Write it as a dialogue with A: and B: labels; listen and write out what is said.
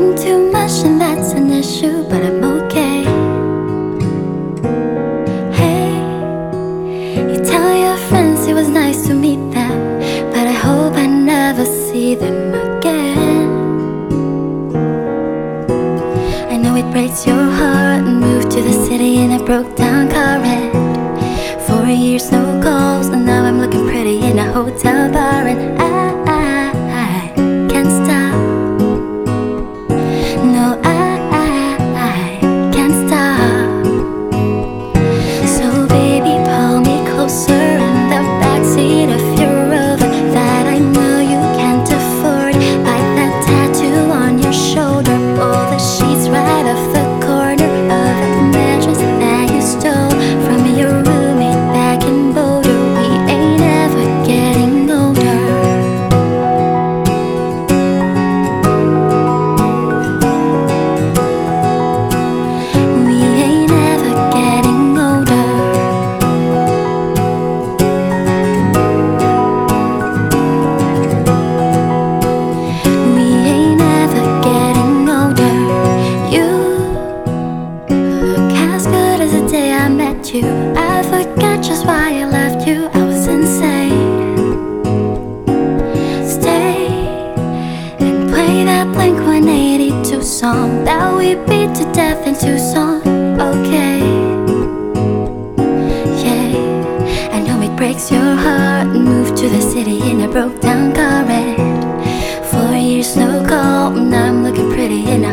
A: talking too much and that's an issue, but I'm okay. Hey, you tell your friends it was nice to meet them, but I hope I never see them again. I know it breaks your heart and moved to the city in a broke down car wreck. Four years, no calls, and now I'm looking pretty in a hotel bar, and I, song that we beat to death in Tucson. Okay. Yeah, I know it breaks your heart. Moved to the city in a broke down car wreck. Four years no call, and I'm looking pretty in